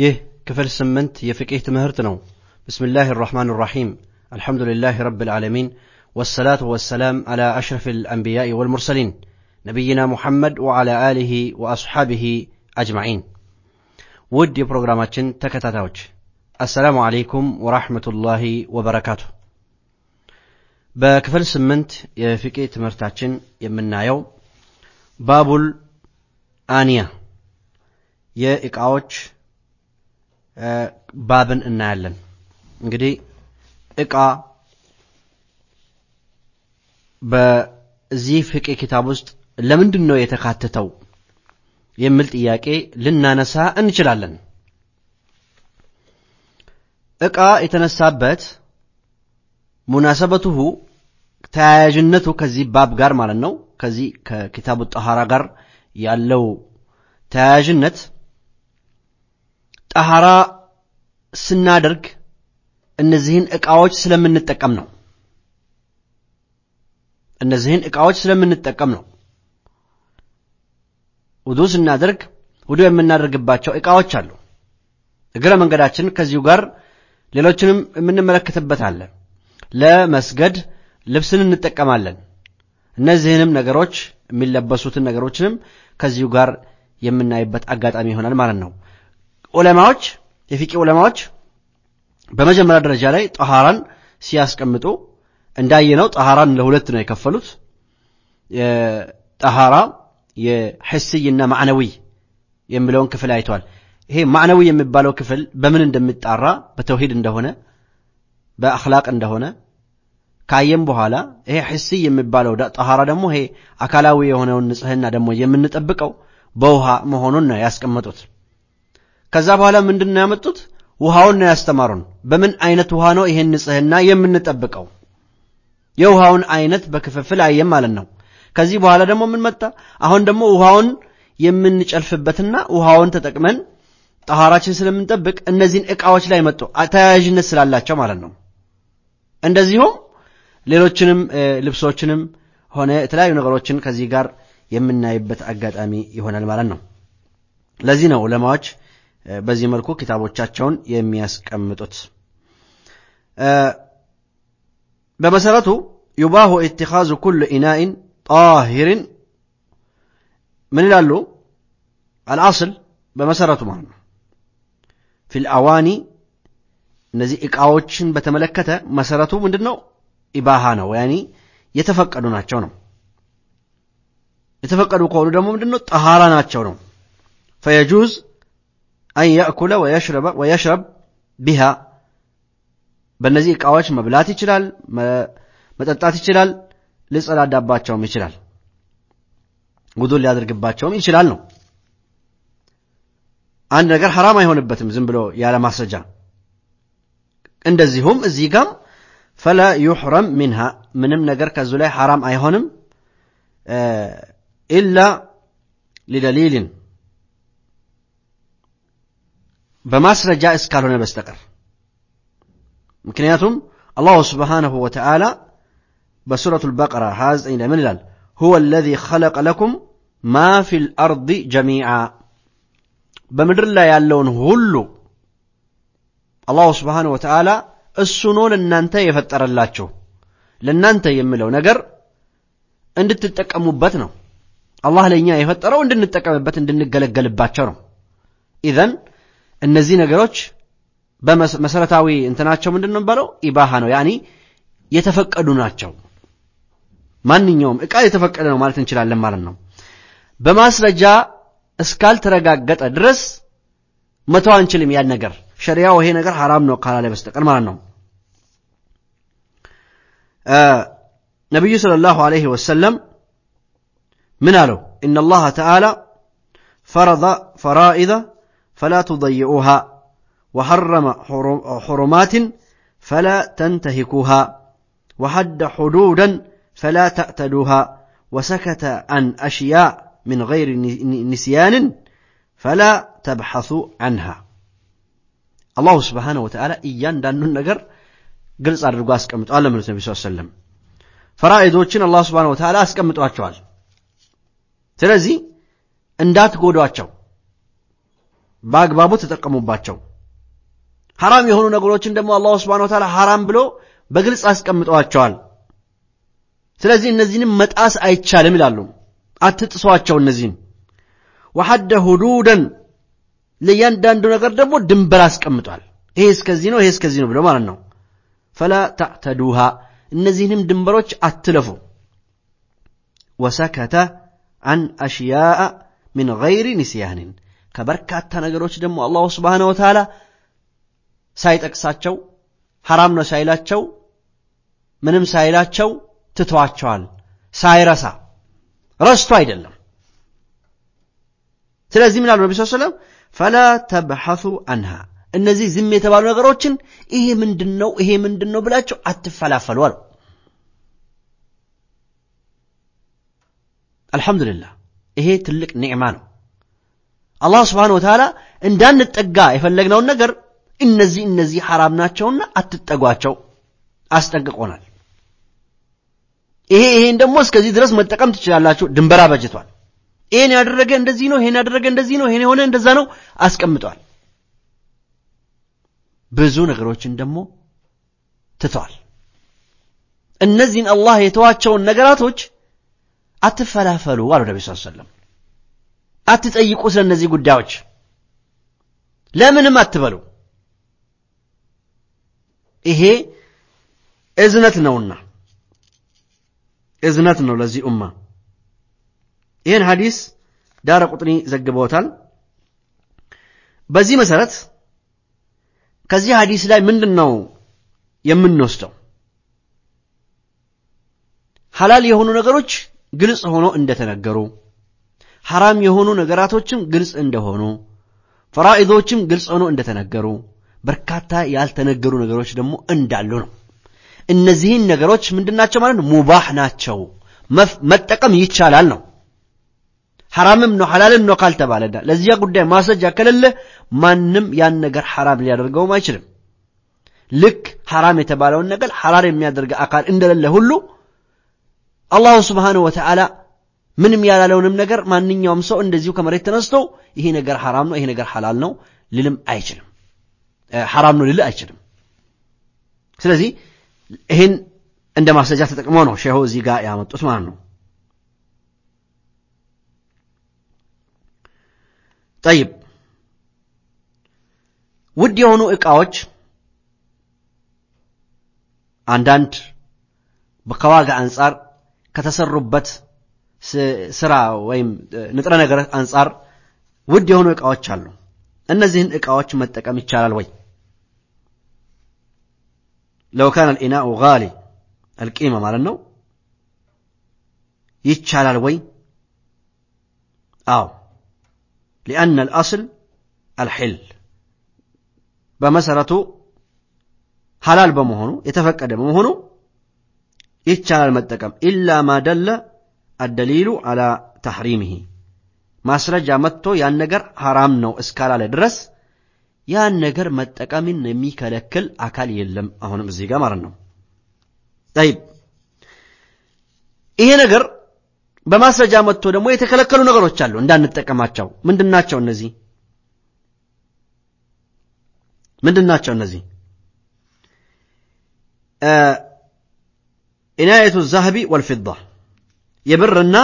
ይህ ክፍል ስምንት የፍቅህ ትምህርት ነው بسم الله الرحمن الرحيم. الحمد لله رب العالمين والصلاة والسلام على أشرف الأنبياء والمرسلين نبينا محمد وعلى آله وأصحابه أجمعين. ود يبروغراماتشن تكتاتاوج السلام عليكم ورحمة الله وبركاته بكفل سمنت يفكي تمرتاتشن يمنا يوم باب الآنية إكاوتش ባብን እናያለን። እንግዲህ እቃ በዚህ ፍቅህ ኪታብ ውስጥ ለምንድን ነው የተካተተው የሚል ጥያቄ ልናነሳ እንችላለን። እቃ የተነሳበት ሙናሰበቱሁ ተያያዥነቱ ከዚህ ባብ ጋር ማለት ነው። ከዚህ ከኪታቡ ጠሃራ ጋር ያለው ተያያዥነት ጠሃራ ስናደርግ እነዚህን ዕቃዎች ስለምንጠቀም ነው። እነዚህን ዕቃዎች ስለምንጠቀም ነው። ውዱ ስናደርግ ውዱ የምናደርግባቸው ዕቃዎች አሉ። እግረ መንገዳችን ከዚሁ ጋር ሌሎችንም የምንመለከትበት አለ። ለመስገድ ልብስን እንጠቀማለን። እነዚህንም ነገሮች የሚለበሱትን ነገሮችንም ከዚሁ ጋር የምናይበት አጋጣሚ ይሆናል ማለት ነው ዑለማዎች የፊቂ ዑለማዎች በመጀመሪያ ደረጃ ላይ ጠሃራን ሲያስቀምጡ እንዳየነው ጠሃራን ለሁለት ነው የከፈሉት። ጠሃራ የሕስይና ማዕነዊ የሚለውን ክፍል አይተዋል። ይሄ ማዕነዊ የሚባለው ክፍል በምን እንደሚጣራ በተውሂድ እንደሆነ በአክላቅ እንደሆነ ካየም በኋላ ይሄ ሕስይ የሚባለው ጠሃራ ደግሞ ይሄ አካላዊ የሆነውን ንጽህና ደግሞ የምንጠብቀው በውሃ መሆኑን ነው ያስቀመጡት ከዛ በኋላ ምንድን ነው ያመጡት? ውሃውን ነው ያስተማሩን። በምን አይነት ውሃ ነው ይሄን ንጽህና የምንጠብቀው? የውሃውን አይነት በክፍፍል አየም ማለት ነው። ከዚህ በኋላ ደግሞ ምን መጣ? አሁን ደግሞ ውሃውን የምንጨልፍበትና ውሃውን ተጠቅመን ጠሃራችን ስለምንጠብቅ እነዚህን ዕቃዎች ላይ መጡ። ተያያዥነት ስላላቸው ማለት ነው። እንደዚሁም ሌሎችንም ልብሶችንም ሆነ የተለያዩ ነገሮችን ከዚህ ጋር የምናይበት አጋጣሚ ይሆናል ማለት ነው። ለዚህ ነው ዑለማዎች በዚህ መልኩ ኪታቦቻቸውን የሚያስቀምጡት። በመሰረቱ يباح اتخاذ كل إناء طاهر ምን ይላሉ? الأصل በመሰረቱ ማለት ነው። في الأواني እነዚህ ዕቃዎችን በተመለከተ መሰረቱ ምንድን ነው إباحة ነው يعني የተፈቀዱ ናቸው ነው። የተፈቀዱ ከሆኑ ደግሞ ምንድን ነው طهارة ናቸው ነው። فيجوز أن يأكل ወየሽረብ ቢሃ። በእነዚህ ዕቃዎች መብላት ይችላል መጠጣት ይችላል ሊጸዳዳባቸውም ይችላል። ውዱን ሊያደርግባቸውም ይችላል ነው። አንድ ነገር ሐራም አይሆንበትም ዝም ብሎ ያለ ማስረጃ። እንደዚሁም እዚህ ጋም ፈላ ዩሕረም ሚንሃ ምንም ነገር ከዙ ላይ ሐራም አይሆንም ኢላ ሊደሊልን በማስረጃ እስካልሆነ በስተቀር ምክንያቱም አላሁ ስብሓንሁ ወተዓላ በሱረቱ ልበቀራ 29 ላይ ምን ይላል ሁወ አለዚ ኸለቀ ለኩም ማ ፊ ልአርድ ጀሚዓ በምድር ላይ ያለውን ሁሉ አላሁ ስብሓንሁ ወተዓላ እሱ ነው ለእናንተ የፈጠረላችሁ ለእናንተ የሚለው ነገር እንድትጠቀሙበት ነው አላህ ለእኛ የፈጠረው እንድንጠቀምበት እንድንገለገልባቸው ነው ኢዘን እነዚህ ነገሮች በመሰረታዊ እንትናቸው ምንድን ነው ኢባሃ ነው ያኒ የተፈቀዱ ናቸው። ማንኛውም ዕቃ የተፈቀደ ነው ማለት እንችላለን ማለት ነው። በማስረጃ እስካልተረጋገጠ ድረስ መተው አንችልም። ያን ነገር ሸሪያው ይሄ ነገር ሐራም ነው ካላለ በስተቀር ማለት ነው። ነቢዩ ሰለላሁ ዐለይሂ ወሰለም ምን አለው? ኢነ ተዓላ ፈረደ ፈራኢደ فلا تضيئوها وحرم حرمات فلا تنتهكوها وحد حدودا فلا تأتدوها وسكت عن أشياء من غير نسيان فلا تبحثوا عنها الله سبحانه وتعالى إيان دانون نجر قلص አድርጎ አስቀምጠዋል ለምሉት ነቢ ስ ሰለም ፈራኢዶችን አላህ ስብሓን ወተዓላ አስቀምጧቸዋል ስለዚህ እንዳትጎዷቸው በአግባቡ ተጠቀሙባቸው። ሐራም የሆኑ ነገሮችን ደግሞ አላሁ ስብሓነሁ ወተዓላ ሐራም ብሎ በግልጽ አስቀምጠዋቸዋል። ስለዚህ እነዚህንም መጣስ አይቻልም ይላሉ። አትጥሷቸው እነዚህን ወሐደ ሁዱደን ለእያንዳንዱ ነገር ደግሞ ድንበር አስቀምጧል። ይሄ እስከዚህ ነው፣ ይሄ እስከዚህ ነው ብሎ ማለት ነው። ፈላ ተዕተዱሃ እነዚህንም ድንበሮች አትለፉ። ወሰከተ አን አሽያአ ሚን ገይሪ ንስያንን ከበርካታ ነገሮች ደግሞ አላሁ ስብሓነሁ ወተዓላ ሳይጠቅሳቸው ሐራም ነው ሳይላቸው ምንም ሳይላቸው ትተዋቸዋል። ሳይረሳ ረስቶ አይደለም። ስለዚህ ምን ነቢ ስ ፈላ ተብሐሱ አንሃ እነዚህ ዝም የተባሉ ነገሮችን ይሄ ምንድን ነው ይሄ ምንድን ነው ብላቸው አትፈላፈሉ አሉ። አልሐምዱሊላህ ይሄ ትልቅ ኒዕማ ነው። አላህ ስብሓነሁ ወተዓላ እንዳንጠጋ የፈለግነውን ነገር እነዚህ እነዚህ ሐራም ናቸውና አትጠጓቸው አስጠንቅቆናል። ይሄ ይሄን ደግሞ እስከዚህ ድረስ መጠቀም ትችላላችሁ ድንበር አበጅቷል። ይሄን ያደረገ እንደዚህ ነው፣ ይሄን ያደረገ እንደዚህ ነው፣ ይሄን የሆነ እንደዛ ነው አስቀምጧል። ብዙ ነገሮችን ደግሞ ትተዋል። እነዚህን አላህ የተዋቸውን ነገራቶች አትፈላፈሉ አሉ ነቢ ስ ሰለም። አትጠይቁ ስለ እነዚህ ጉዳዮች ለምንም አትበሉ። ይሄ እዝነት ነውና እዝነት ነው ለዚህ ኡማ። ይህን ሐዲስ ዳረ ቁጥኒ ዘግበውታል። በዚህ መሰረት ከዚህ ሐዲስ ላይ ምንድን ነው የምንወስደው? ሐላል የሆኑ ነገሮች ግልጽ ሆኖ እንደተነገሩ፣ ሐራም የሆኑ ነገራቶችም ግልጽ እንደሆኑ፣ ፈራኢዶችም ግልጽ ሆኖ እንደተነገሩ፣ በርካታ ያልተነገሩ ነገሮች ደግሞ እንዳሉ ነው። እነዚህን ነገሮች ምንድናቸው ማለት ነው? ሙባህ ናቸው፣ መጠቀም ይቻላል ነው። ሐራምም ነው ሐላልም ነው ካልተባለና ለዚያ ጉዳይ ማስረጃ ከሌለ ማንም ያን ነገር ሐራም ሊያደርገውም አይችልም። ልክ ሐራም የተባለውን ነገር ሐላል የሚያደርግ አካል እንደሌለ ሁሉ አላሁ ስብሓነሁ ወተዓላ ምንም ያላለውንም ነገር ማንኛውም ሰው እንደዚሁ ከመሬት ተነስቶ ይሄ ነገር ሐራም ነው፣ ይሄ ነገር ሐላል ነው ልልም አይችልም። ሐራም ነው ልል አይችልም። ስለዚህ ይህን እንደ ማስረጃ ተጠቅሞ ነው ሼሁ እዚህ ጋር ያመጡት ማለት ነው። ጠይብ ውድ የሆኑ ዕቃዎች አንዳንድ ከዋጋ አንጻር ከተሰሩበት ስራ ወይም ንጥረ ነገር አንጻር ውድ የሆኑ ዕቃዎች አሉ። እነዚህን ዕቃዎች መጠቀም ይቻላል ወይ? ለው ካነ አልኢናኡ ጋሊ አልቂማ ማለት ነው። ይቻላል ወይ? አዎ ሊአነ አልአስል አልሕል በመሰረቱ ሐላል በመሆኑ የተፈቀደ በመሆኑ ይቻላል መጠቀም ኢላ ማ ደለ አደሊሉ አላ ተሕሪሚሂ ማስረጃ መጥቶ ያን ነገር ሐራም ነው እስካላለ ድረስ ያን ነገር መጠቀምን የሚከለክል አካል የለም። አሁንም እዚህ ጋር ማለት ነው። ጠይብ ይሄ ነገር በማስረጃ መጥቶ ደግሞ የተከለከሉ ነገሮች አሉ እንዳንጠቀማቸው። ምንድናቸው እነዚህ? ምንድናቸው እነዚህ? ኢናየቱ ዛህቢ ወልፊዳ የብርና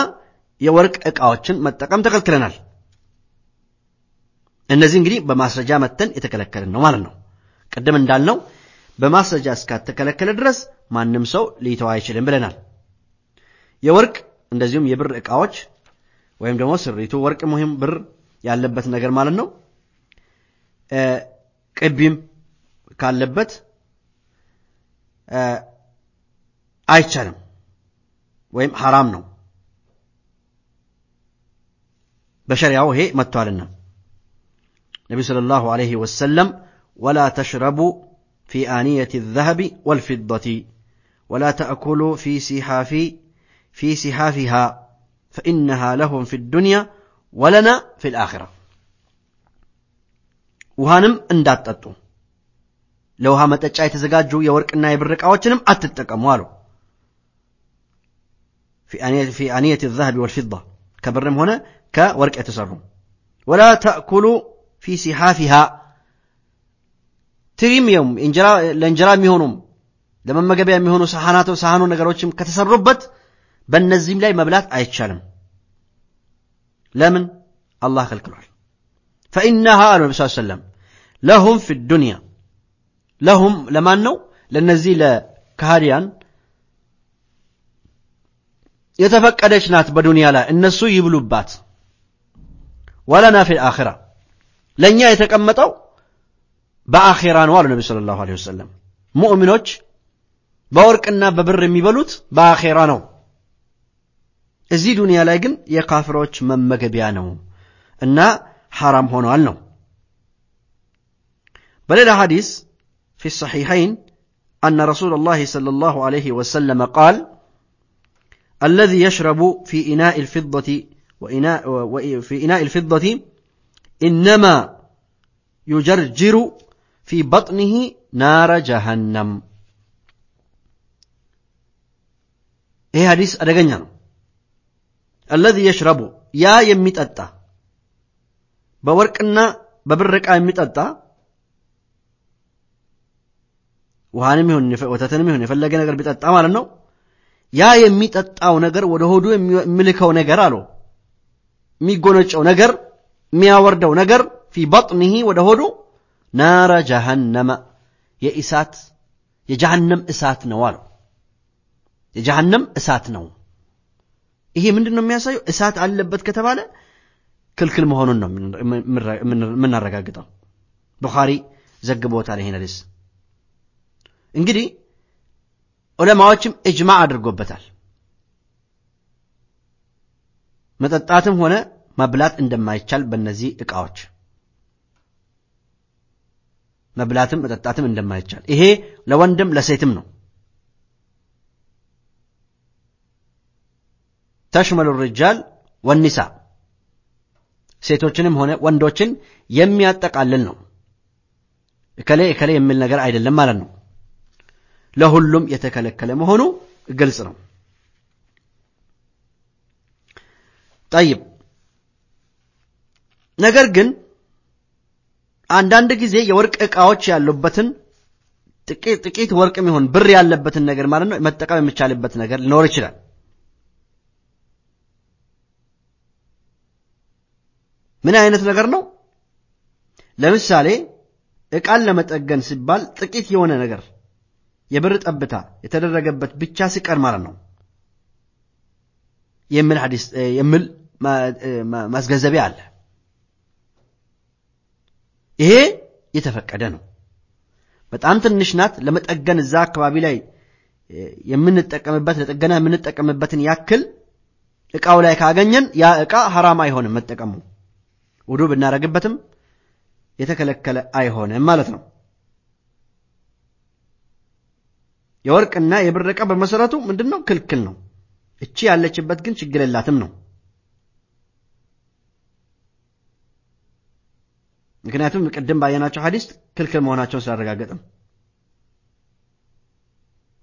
የወርቅ ዕቃዎችን መጠቀም ተከልክለናል። እነዚህ እንግዲህ በማስረጃ መተን የተከለከልን ነው ማለት ነው። ቅድም እንዳልነው በማስረጃ እስካተከለከለ ድረስ ማንም ሰው ሊተው አይችልም ብለናል። የወርቅ እንደዚሁም የብር ዕቃዎች ወይም ደግሞ ስሪቱ ወርቅ ሙሂም ብር ያለበት ነገር ማለት ነው። ቅቢም ካለበት አይቻልም ወይም ሐራም ነው። በሸሪያው ይሄ መጥቷልና ነቢ ሰለላሁ ዐለይሂ ወሰለም ወላ ተሽረቡ ፊ አንየት الذهب والفضة ولا تأكلوا في سحاف في سحافها فإنها لهم في الدنيا ولنا في الآخرة ውሃንም እንዳትጠጡ ለውሃ መጠጫ የተዘጋጁ የወርቅና የብር ዕቃዎችንም አትጠቀሙ አሉ። ፊ አንየት الذهب والفضة ከብርም ሆነ ከወርቅ የተሰሩ ወላ ተእኩሉ ፊ ሲሓፊሃ ትሪም የውም ለእንጀራ የሚሆኑም ለመመገቢያ የሚሆኑ ሳህናቶ ሳህኑ ነገሮችም ከተሰሩበት በእነዚህም ላይ መብላት አይቻልም። ለምን? አላህ ከልክሏል። ፈኢነሃ አሉ ነቢ ስ ሰለም ለሁም ፊ ዱንያ ለሁም ለማን ነው? ለእነዚህ ለካሃዲያን የተፈቀደች ናት በዱንያ ላይ እነሱ ይብሉባት። ወለና ፊ ልአኺራ ለእኛ የተቀመጠው በአኼራ ነው አሉ ነቢ ሰለላሁ ዐለይሂ ወሰለም። ሙእሚኖች በወርቅና በብር የሚበሉት በአኼራ ነው። እዚህ ዱንያ ላይ ግን የካፍሮች መመገቢያ ነው እና ሐራም ሆኗል ነው። በሌላ ሐዲስ ፊ ሰሒሐይን أن رسول الله صلى الله عليه وسلم قال الذي يشرب في إناء الفضة وإناء في إناء الفضة إنما يجرجر في بطنه نار جهنم ይሄ ሐዲስ አደገኛ ነው። አለዚ የሽረቡ ያ የሚጠጣ በወርቅና በብር ዕቃ የሚጠጣ ውሃንም ይሁን ወተትንም ይሁን የፈለገ ነገር ቢጠጣ ማለት ነው። ያ የሚጠጣው ነገር ወደ ሆዱ የሚልከው ነገር አለው የሚጎነጨው ነገር የሚያወርደው ነገር ፊ በጥኒሂ ወደ ሆዱ ናረ ጀሃነመ የእሳት የጀሃነም እሳት ነው አለው። የጀሃነም እሳት ነው። ይሄ ምንድን ነው የሚያሳየው? እሳት አለበት ከተባለ ክልክል መሆኑን ነው የምናረጋግጠው። ቡኻሪ ዘግቦታል ይሄን ሐዲስ። እንግዲህ ዑለማዎችም እጅማዕ አድርጎበታል። መጠጣትም ሆነ መብላት እንደማይቻል በእነዚህ ዕቃዎች መብላትም መጠጣትም እንደማይቻል ይሄ ለወንድም ለሴትም ነው። ተሽመሉ ርጃል ወኒሳ ሴቶችንም ሆነ ወንዶችን የሚያጠቃልል ነው። እከሌ እከሌ የሚል ነገር አይደለም ማለት ነው። ለሁሉም የተከለከለ መሆኑ ግልጽ ነው። ጠይብ ነገር ግን አንዳንድ ጊዜ የወርቅ ዕቃዎች ያሉበትን ጥቂት ጥቂት ወርቅም ይሁን ብር ያለበትን ነገር ማለት ነው መጠቀም የሚቻልበት ነገር ሊኖር ይችላል። ምን አይነት ነገር ነው? ለምሳሌ ዕቃን ለመጠገን ሲባል ጥቂት የሆነ ነገር የብር ጠብታ የተደረገበት ብቻ ሲቀር ማለት ነው የሚል ማስገንዘቢያ አለ። ይሄ የተፈቀደ ነው። በጣም ትንሽ ናት። ለመጠገን እዛ አካባቢ ላይ የምንጠቀምበት ለጥገና የምንጠቀምበትን ያክል ዕቃው ላይ ካገኘን ያ ዕቃ ሐራም አይሆንም መጠቀሙ ውዱ ብናደርግበትም የተከለከለ አይሆንም ማለት ነው። የወርቅና የብር ዕቃ በመሰረቱ ምንድን ነው? ክልክል ነው። እቺ ያለችበት ግን ችግር የላትም ነው። ምክንያቱም ቅድም ባየናቸው ሐዲስ ክልክል መሆናቸውን ስላረጋገጥም።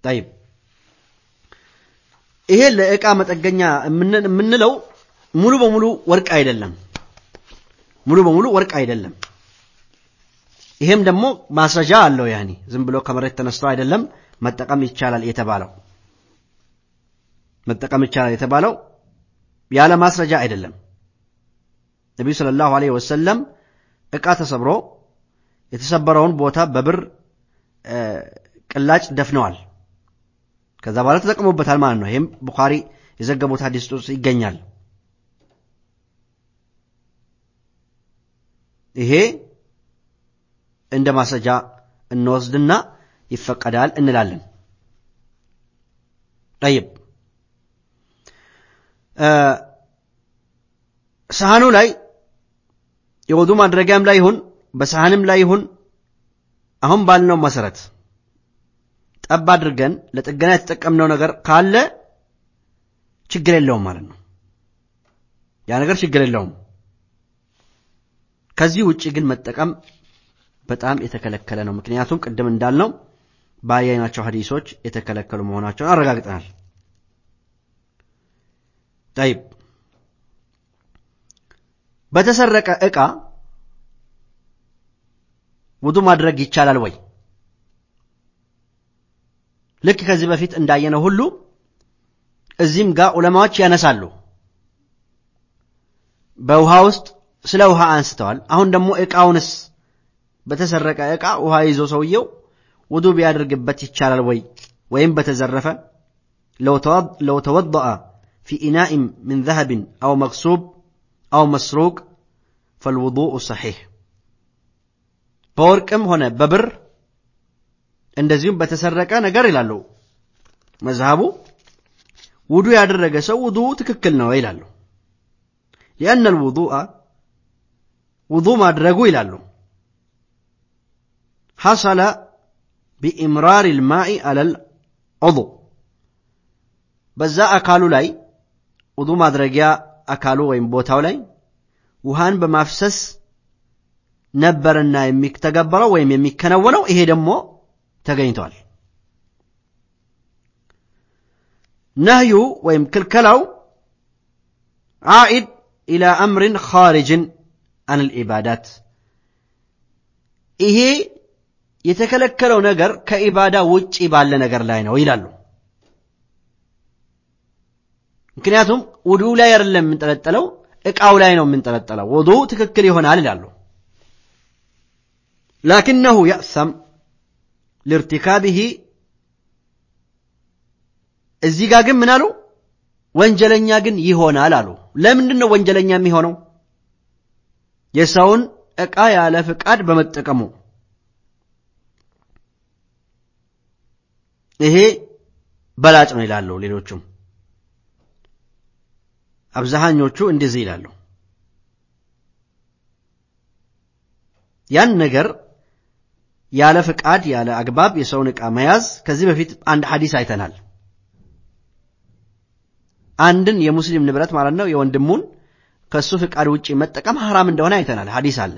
ጠይብ ይሄ ለዕቃ መጠገኛ የምንለው ሙሉ በሙሉ ወርቅ አይደለም። ሙሉ በሙሉ ወርቅ አይደለም። ይሄም ደግሞ ማስረጃ አለው። ያኔ ዝም ብሎ ከመሬት ተነስቶ አይደለም መጠቀም ይቻላል የተባለው መጠቀም ይቻላል የተባለው ያለ ማስረጃ አይደለም። ነቢዩ ሰለላሁ ዐለይሂ ወሰለም ዕቃ ተሰብሮ የተሰበረውን ቦታ በብር ቅላጭ ደፍነዋል። ከዛ በኋላ ተጠቅሞበታል ማለት ነው። ይህም ቡኻሪ የዘገቡት ሐዲስ ውስጥ ይገኛል። ይሄ እንደ ማስረጃ እንወስድና ይፈቀዳል እንላለን። ጠይብ ሰሃኑ ላይ የወዱ ማድረጊያም ላይ ይሁን በሰሃንም ላይ ይሁን አሁን ባልነው መሰረት ጠብ አድርገን ለጥገና የተጠቀምነው ነገር ካለ ችግር የለውም ማለት ነው። ያ ነገር ችግር የለውም። ከዚህ ውጭ ግን መጠቀም በጣም የተከለከለ ነው። ምክንያቱም ቅድም እንዳልነው ባያናቸው ሐዲሶች የተከለከሉ መሆናቸውን አረጋግጠናል። ጠይብ በተሰረቀ ዕቃ ውዱ ማድረግ ይቻላል ወይ? ልክ ከዚህ በፊት እንዳየነው ሁሉ እዚህም ጋር ዑለማዎች ያነሳሉ። በውሃ ውስጥ ስለ ውሃ አንስተዋል። አሁን ደግሞ ዕቃውንስ በተሰረቀ ዕቃ ውሃ ይዞ ሰውየው ውዱ ቢያደርግበት ይቻላል ወይ? ወይም በተዘረፈ ለው ተወضአ ፊ ኢናኢን ምን ዘሀብን አው መክሱብ አው መስሩቅ ፈልውዱኡ ሰሒሕ በወርቅም ሆነ በብር እንደዚሁም በተሰረቀ ነገር ይላሉ። መዝሃቡ ውዱ ያደረገ ሰው ውዱ ትክክል ነው ይላሉ። ሊአነ ልውዱአ ውዱ ማድረጉ ይላሉ። ሐሰለ ቢኢምራር ልማኢ አለል ዑضው በዛ አካሉ ላይ ውዱ ማድረጊያ አካሉ ወይም ቦታው ላይ ውሃን በማፍሰስ ነበርና የሚተገበረው ወይም የሚከናወነው ይሄ ደግሞ ተገኝቷል። ነህዩ ወይም ክልከላው ዓኢድ ኢላ አምርን ኻሪጅን አን ልዒባዳት ይሄ የተከለከለው ነገር ከኢባዳ ውጪ ባለ ነገር ላይ ነው ይላሉ። ምክንያቱም ውዱ ላይ አይደለም የምንጠለጠለው ዕቃው ላይ ነው የምንጠለጠለው። ውዱ ትክክል ይሆናል ይላሉ። ላኪነሁ የእሰም ሊርቲካቢሂ እዚህ ጋር ግን ምን አሉ? ወንጀለኛ ግን ይሆናል አሉ። ለምንድን ነው ወንጀለኛ የሚሆነው? የሰውን ዕቃ ያለ ፍቃድ በመጠቀሙ ይሄ በላጭ ነው ይላሉ። ሌሎቹም አብዛኞቹ እንደዚህ ይላሉ። ያን ነገር ያለ ፍቃድ ያለ አግባብ የሰውን ዕቃ መያዝ ከዚህ በፊት አንድ ሐዲስ አይተናል። አንድን የሙስሊም ንብረት ማለት ነው የወንድሙን ከእሱ ፍቃድ ውጭ መጠቀም ሐራም እንደሆነ አይተናል። ሐዲስ አለ።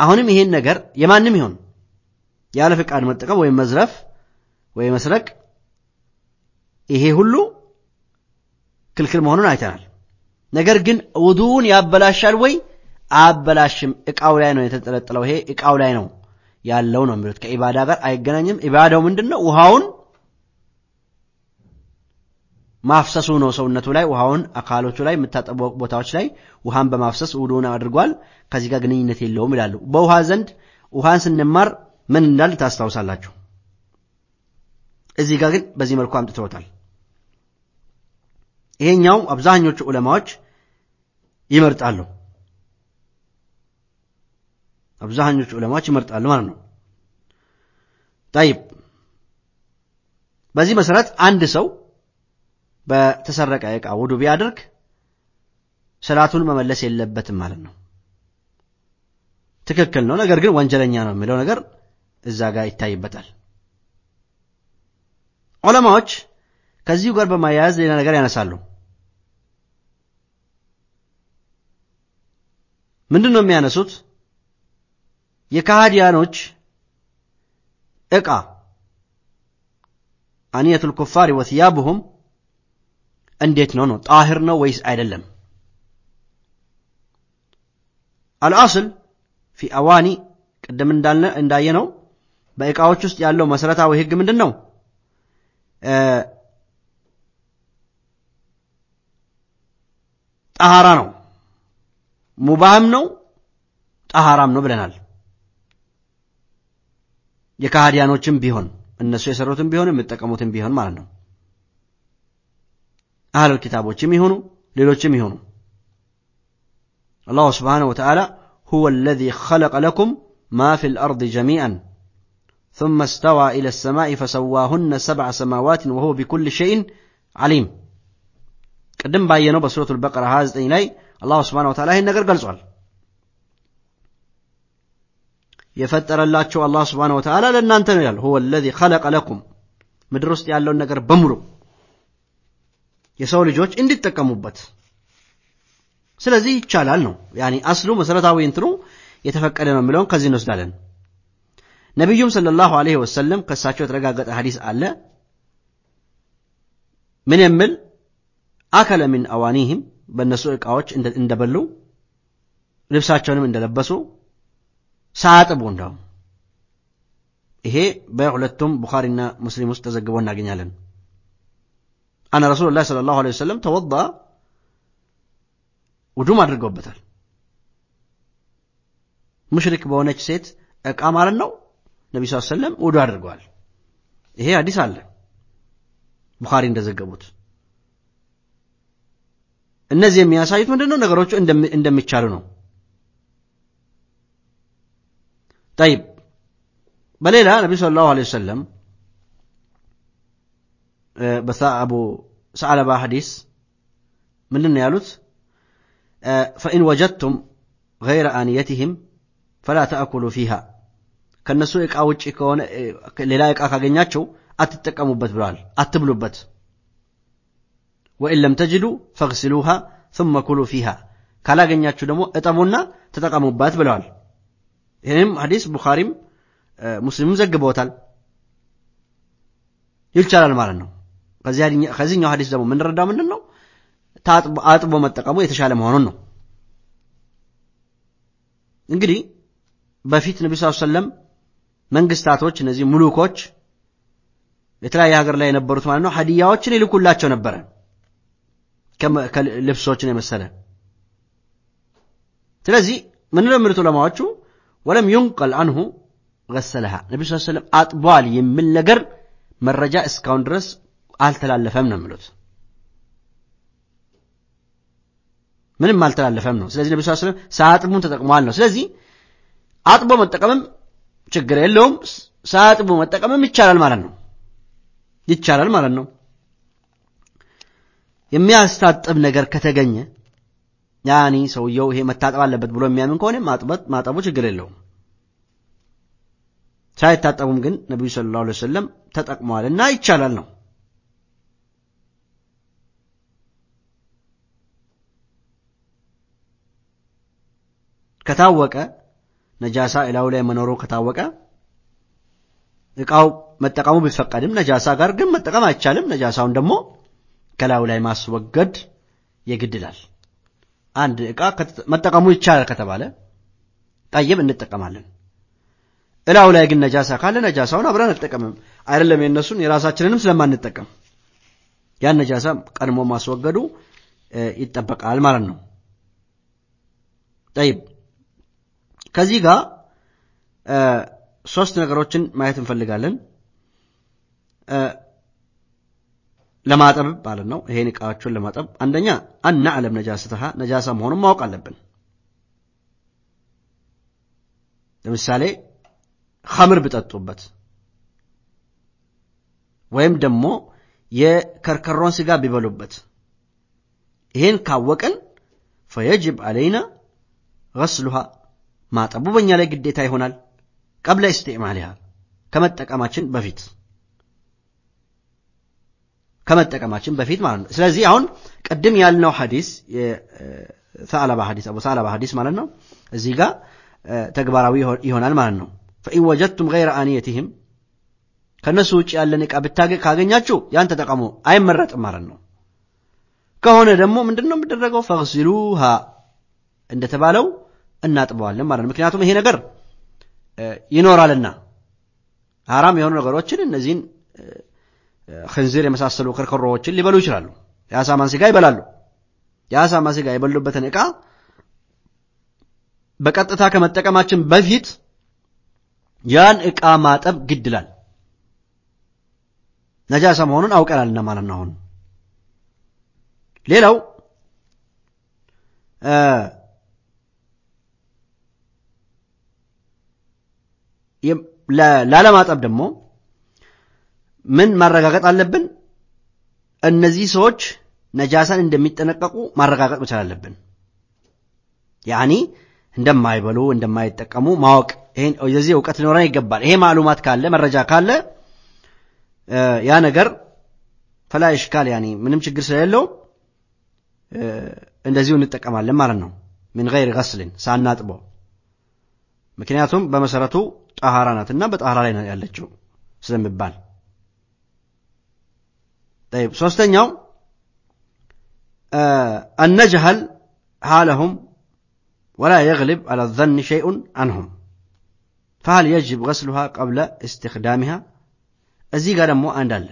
አሁንም ይሄን ነገር የማንም ይሆን ያለ ፍቃድ መጠቀም ወይም መዝረፍ ወይ መስረቅ ይሄ ሁሉ ክልክል መሆኑን አይተናል። ነገር ግን ውዱውን ያበላሻል ወይ? አያበላሽም። ዕቃው ላይ ነው የተጠለጠለው። ይሄ ዕቃው ላይ ነው ያለው ነው የሚሉት። ከኢባዳ ጋር አይገናኝም። ኢባዳው ምንድን ነው? ውሃውን ማፍሰሱ ነው። ሰውነቱ ላይ ውሃውን አካሎቹ ላይ የምታጠቡ ቦታዎች ላይ ውሃን በማፍሰስ ውዱን አድርጓል። ከዚህ ጋር ግንኙነት የለውም ይላሉ። በውሃ ዘንድ ውሃን ስንማር ምን እንዳል ታስታውሳላችሁ። እዚህ ጋር ግን በዚህ መልኩ አምጥተውታል። ይሄኛው አብዛኞቹ ዑለማዎች ይመርጣሉ። አብዛኞቹ ዑለማዎች ይመርጣሉ ማለት ነው። ጠይብ በዚህ መሰረት አንድ ሰው በተሰረቀ ዕቃ ውዱ ቢያደርግ ሰላቱን መመለስ የለበትም ማለት ነው። ትክክል ነው። ነገር ግን ወንጀለኛ ነው የሚለው ነገር እዛ ጋር ይታይበታል። ዑለማዎች ከዚሁ ጋር በማያያዝ ሌላ ነገር ያነሳሉ። ምንድን ነው የሚያነሱት? የካሃዲያኖች ዕቃ አንየቱል ኩፋሪ ወትያብሁም እንዴት ነው ነው ጣሂር ነው ወይስ አይደለም? አልአስል ፊ አዋኒ ቅድም እንዳልነ እንዳየነው በዕቃዎች ውስጥ ያለው መሰረታዊ ህግ ምንድን ነው? ጠሃራ ነው። ሙባህም ነው፣ ጠሃራም ነው ብለናል። የካህዲያኖችም ቢሆን እነሱ የሰሩትም ቢሆን የሚጠቀሙትም ቢሆን ማለት ነው። አህለል ኪታቦችም ይሆኑ ሌሎችም ይሆኑ አላሁ ስብሓነሁ ወተዓላ ሁወ አለዚ ኸለቀ ለኩም ማ ፊ ልአርድ ጀሚዐን ثم استوى إلى السماء فسواهن سبع سماوات وهو بكل شيء عليم ቅድም ባየነው በሱረቱ ልበቀራ 29 ላይ አላሁ ስብሓነሁ ወተዓላ ይህን ነገር ገልጿል። የፈጠረላቸው አላህ ስብሓነሁ ወተዓላ ለእናንተ ነው ይላል። ሁወ አለዚ ኸለቀ ለኩም ምድር ውስጥ ያለውን ነገር በሙሉ የሰው ልጆች እንዲጠቀሙበት። ስለዚህ ይቻላል ነው ያኒ አስሉ መሰረታዊ እንትኑ የተፈቀደ ነው የሚለውን ከዚህ እንወስዳለን። ነቢዩም ሰለላሁ ዐለይሂ ወሰለም ከእሳቸው የተረጋገጠ ሐዲስ አለ ምን የሚል አከለ ሚን አዋኒህም በእነሱ ዕቃዎች እንደበሉ ልብሳቸውንም እንደለበሱ ሳያጥቡ እንደውም። ይሄ በሁለቱም ቡኻሪና ሙስሊም ውስጥ ተዘግቦ እናገኛለን። አነ ረሱሉላህ ሰለላሁ ዐለይሂ ወሰለም ተወዳ ውዱም አድርገውበታል። ሙሽሪክ በሆነች ሴት ዕቃ ማለት ነው ነቢ ስ ሰለም ውዱ አድርገዋል። ይሄ አዲስ አለ ቡኻሪ እንደዘገቡት እነዚህ የሚያሳዩት ምንድን ነው ነገሮቹ እንደሚቻሉ ነው። ጠይብ። በሌላ ነቢ ስለ ላሁ ለ ወሰለም በአቡ ሰዓለባ ሐዲስ ምንድን ነው ያሉት ፈኢን ወጀድቱም ገይረ አንየትህም ፈላ ተአኩሉ ፊሃ ከእነሱ ዕቃ ውጭ ከሆነ ሌላ ዕቃ ካገኛቸው አትጠቀሙበት ብለዋል። አትብሉበት ወኢን ለም ተጅዱ ፈግስሉሃ ثم ኩሉ ፊሃ። ካላገኛችሁ ደግሞ እጠቡና ተጠቀሙባት ብለዋል። ይህንም ሐዲስ ቡኻሪም ሙስሊምም ዘግበውታል። ይቻላል ማለት ነው። ከዚህኛው ሐዲስ ደግሞ የምንረዳው ምንድን ነው አጥቦ መጠቀሙ የተሻለ መሆኑን ነው። እንግዲህ በፊት ነቢ ስ ሰለም መንግስታቶች እነዚህ ሙሉኮች የተለያየ ሀገር ላይ የነበሩት ማለት ነው ሀዲያዎችን ይልኩላቸው ነበረ ልብሶችን የመሰለ። ስለዚህ ምን ለምሉት ዑለማዎቹ? ወለም ዩንቀል አንሁ ገሰለሃ። ነቢ ስ ሰለም አጥቧል የሚል ነገር መረጃ እስካሁን ድረስ አልተላለፈም ነው የሚሉት። ምንም አልተላለፈም ነው። ስለዚህ ነቢ ስ ሰለም ሳያጥቡን ተጠቅመዋል ነው። ስለዚህ አጥቦ መጠቀምም ችግር የለውም። ሳያጥቡ መጠቀምም ይቻላል ማለት ነው። ይቻላል ማለት ነው የሚያስታጥብ ነገር ከተገኘ ያኒ ሰውየው ይሄ መታጠብ አለበት ብሎ የሚያምን ከሆነ ማጠቡ ችግር የለውም። ሳይታጠቡም ግን ነቢዩ ስለ ላሁ ሰለም ተጠቅመዋል እና ይቻላል ነው። ከታወቀ ነጃሳ እላዩ ላይ መኖሩ ከታወቀ እቃው መጠቀሙ ቢፈቀድም ነጃሳ ጋር ግን መጠቀም አይቻልም። ነጃሳውን ደግሞ ከላዩ ላይ ማስወገድ የግድላል አንድ ዕቃ መጠቀሙ ይቻላል ከተባለ ጠይብ እንጠቀማለን። እላው ላይ ግን ነጃሳ ካለ ነጃሳውን አብረን አልጠቀምም አይደለም የእነሱን የራሳችንንም ስለማንጠቀም። ያን ነጃሳ ቀድሞ ማስወገዱ ይጠበቃል ማለት ነው። ጠይብ። ከዚህ ጋር ሶስት ነገሮችን ማየት እንፈልጋለን ለማጠብ ማለት ነው። ይሄን እቃዎቹን ለማጠብ አንደኛ አናዕለም ነጃስትሃ ነጃሳ መሆኑን ማወቅ አለብን። ለምሳሌ ኸምር ብጠጡበት ወይም ደግሞ የከርከሮን ስጋ ቢበሉበት። ይሄን ካወቅን ፈየጅብ አለይና ገስሉሃ ማጠቡ በእኛ ላይ ግዴታ ይሆናል። ቀብለ ኢስቲዕማሊሃ ከመጠቀማችን በፊት ከመጠቀማችን በፊት ማለት ነው። ስለዚህ አሁን ቅድም ያልነው ሐዲስ የሰዓለባ ሐዲስ አቡ ሰዓለባ ሐዲስ ማለት ነው። እዚህ ጋር ተግባራዊ ይሆናል ማለት ነው። ፈኢን ወጀድቱም ገይረ አንየትህም ከእነሱ ውጭ ያለን ዕቃ ካገኛችሁ ያን ተጠቀሙ አይመረጥም ማለት ነው። ከሆነ ደግሞ ምንድን ነው የሚደረገው ፈግሲሉሃ እንደተባለው እናጥበዋለን ማለት ነው። ምክንያቱም ይሄ ነገር ይኖራልና ሀራም የሆኑ ነገሮችን እነዚህን ክንዚር የመሳሰሉ ክርክሮዎችን ሊበሉ ይችላሉ። የአሳማን ስጋ ይበላሉ። የአሳማ ስጋ የበሉበትን ዕቃ በቀጥታ ከመጠቀማችን በፊት ያን ዕቃ ማጠብ ግድላል ነጃሳ መሆኑን አውቀናልና ማለት ነው አሁን። ሌላው ላለማጠብ ደግሞ ምን ማረጋገጥ አለብን? እነዚህ ሰዎች ነጃሳን እንደሚጠነቀቁ ማረጋገጥ መቻል አለብን። ያኒ እንደማይበሉ እንደማይጠቀሙ ማወቅ። የዚህ እውቀት ሊኖረን ይገባል። ይሄ ማሉማት ካለ መረጃ ካለ ያ ነገር ፈላ ይሽካል ያኒ ምንም ችግር ስለሌለው እንደዚሁ እንጠቀማለን ማለት ነው። ምን ገይር ገስልን ሳናጥበው። ምክንያቱም በመሰረቱ ጣሃራ ናትና በጣሃራ ላይ ያለችው ስለሚባል ሶስተኛው አነጅሀል ሀለሁም ወላ የግልብ አላ ዘን ሸይኡን አንሁም ፈሃል የጅብ ገስሉሃ ቀብለ እስትክዳሚሃ እዚህ ጋር ደግሞ አንድ አለ።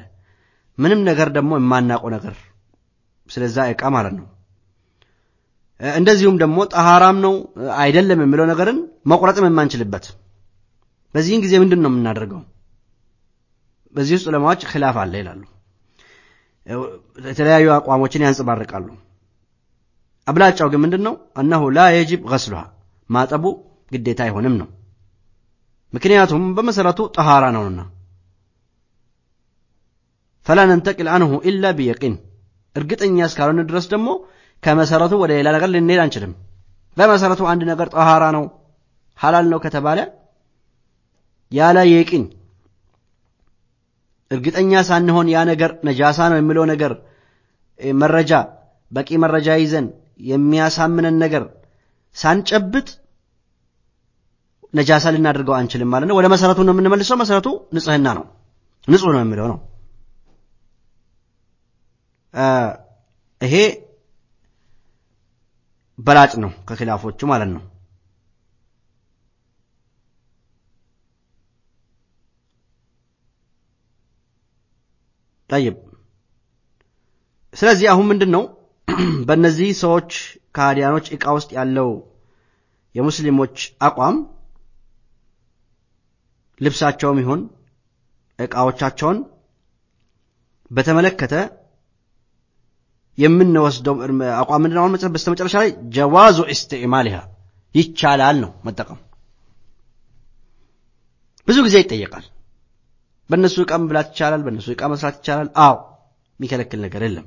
ምንም ነገር ደግሞ የማናውቀው ነገር ስለዛ እቃ ማለት ነው። እንደዚሁም ደግሞ ጠሃራም ነው አይደለም የሚለው ነገርን መቁረጥም የማንችልበት። በዚህን ጊዜ ምንድን ነው የምናደርገው? በዚህ ውስጥ ዑለማዎች ክላፍ አለ ይላሉ። የተለያዩ አቋሞችን ያንጸባርቃሉ። አብላጫው ግን ምንድን ነው እነሁ ላ የጅብ ገስሉሃ ማጠቡ ግዴታ አይሆንም ነው። ምክንያቱም በመሰረቱ ጠሃራ ነውና። ፈላ ነንተቅል አንሁ ኢላ ቢየቂን እርግጠኛ እስካልሆነ ድረስ ደግሞ ከመሰረቱ ወደ ሌላ ነገር ልንሄድ አንችልም። በመሰረቱ አንድ ነገር ጠሃራ ነው ሐላል ነው ከተባለ ያለ የቂን እርግጠኛ ሳንሆን ያ ነገር ነጃሳ ነው የሚለው ነገር መረጃ በቂ መረጃ ይዘን የሚያሳምነን ነገር ሳንጨብጥ ነጃሳ ልናደርገው አንችልም ማለት ነው። ወደ መሰረቱ ነው የምንመልሰው። መሰረቱ ንጽህና ነው። ንጹህ ነው የሚለው ነው። ይሄ በላጭ ነው ከኪላፎቹ ማለት ነው ጠይብ። ስለዚህ አሁን ምንድን ነው በእነዚህ ሰዎች ከሃዲያኖች ዕቃ ውስጥ ያለው የሙስሊሞች አቋም ልብሳቸውም ይሁን ዕቃዎቻቸውን በተመለከተ የምንወስደው አቋም ምንድን አሁን በስተመጨረሻ ላይ ጀዋዙ ኢስቲዕማሊሃ ይቻላል ነው መጠቀም። ብዙ ጊዜ ይጠየቃል በእነሱ ዕቃ መብላት ይቻላል በእነሱ ዕቃ መስራት ይቻላል። አዎ የሚከለክል ነገር የለም።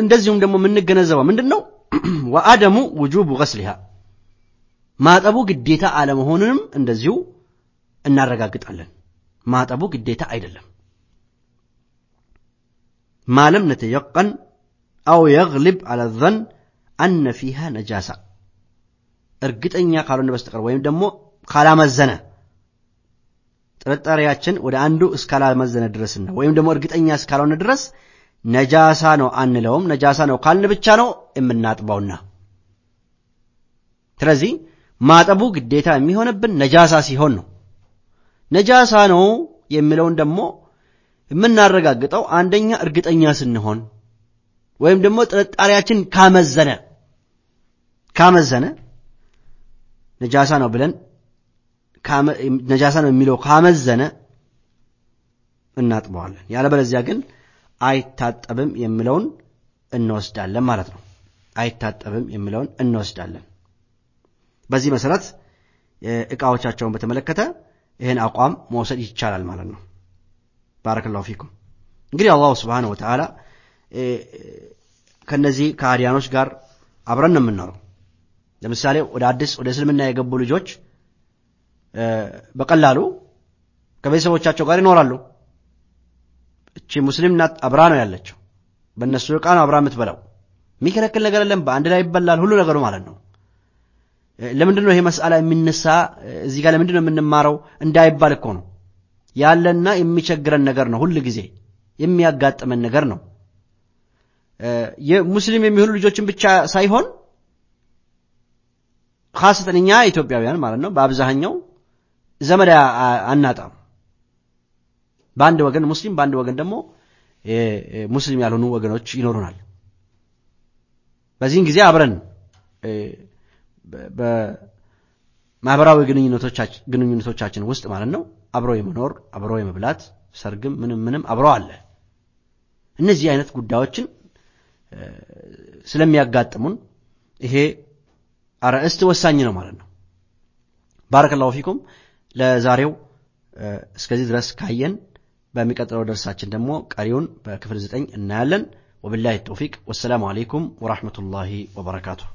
እንደዚሁም ደግሞ የምንገነዘበው ምንድን ነው ወአደሙ ውጁቡ ገስሊሃ ማጠቡ ግዴታ አለመሆኑንም እንደዚሁ እናረጋግጣለን። ማጠቡ ግዴታ አይደለም። ማለም ነተየቀን አው የግሊብ አለ ዘን አነ ፊሃ ነጃሳ እርግጠኛ ካልሆነ በስተቀር ወይም ደግሞ ካላመዘነ ጥርጣሬያችን ወደ አንዱ እስካላመዘነ ድረስና ወይም ደግሞ እርግጠኛ እስካልሆነ ድረስ ነጃሳ ነው አንለውም። ነጃሳ ነው ካልን ብቻ ነው የምናጥበውና። ስለዚህ ማጠቡ ግዴታ የሚሆንብን ነጃሳ ሲሆን ነው። ነጃሳ ነው የሚለውን ደግሞ የምናረጋግጠው አንደኛ እርግጠኛ ስንሆን ወይም ደግሞ ጥርጣሬያችን ካመዘነ ካመዘነ ነጃሳ ነው ብለን ነጃሳ ነው የሚለው ካመዘነ እናጥበዋለን። ያለበለዚያ ግን አይታጠብም የሚለውን እንወስዳለን ማለት ነው። አይታጠብም የሚለውን እንወስዳለን። በዚህ መሰረት እቃዎቻቸውን በተመለከተ ይህን አቋም መውሰድ ይቻላል ማለት ነው። ባረከላሁ ፊኩም። እንግዲህ አላሁ ስብሓን ወተዓላ ከነዚህ ከሃዲያኖች ጋር አብረን ነው የምንኖረው። ለምሳሌ ወደ አዲስ ወደ እስልምና የገቡ ልጆች በቀላሉ ከቤተሰቦቻቸው ጋር ይኖራሉ። እቺ ሙስሊም ናት አብራ ነው ያለችው። በእነሱ ዕቃ ነው አብራ የምትበላው። የሚከለክል ነገር የለም በአንድ ላይ ይበላል ሁሉ ነገሩ ማለት ነው። ለምንድን ነው ይሄ መስአላ የሚነሳ? እዚህ ጋር ለምንድን ነው የምንማረው? እንዳይባል እኮ ነው። ያለና የሚቸግረን ነገር ነው ሁል ጊዜ። የሚያጋጥመን ነገር ነው። ሙስሊም የሚሆኑ ልጆችን ብቻ ሳይሆን ካስተን እኛ ኢትዮጵያውያን ማለት ነው በአብዛኛው ዘመድ አናጣም። በአንድ ወገን ሙስሊም በአንድ ወገን ደግሞ ሙስሊም ያልሆኑ ወገኖች ይኖሩናል። በዚህን ጊዜ አብረን በማህበራዊ ግንኙነቶቻችን ውስጥ ማለት ነው አብሮ የመኖር አብሮ የመብላት ሰርግም ምንም ምንም አብሮ አለ። እነዚህ አይነት ጉዳዮችን ስለሚያጋጥሙን ይሄ አርእስት ወሳኝ ነው ማለት ነው። ባረከላሁ ፊኩም ለዛሬው እስከዚህ ድረስ ካየን በሚቀጥለው ደርሳችን ደግሞ ቀሪውን በክፍል ዘጠኝ እናያለን ወብላህ ተውፊቅ ወሰላሙ አሌይኩም ወራህመቱላሂ ወበረካቱሁ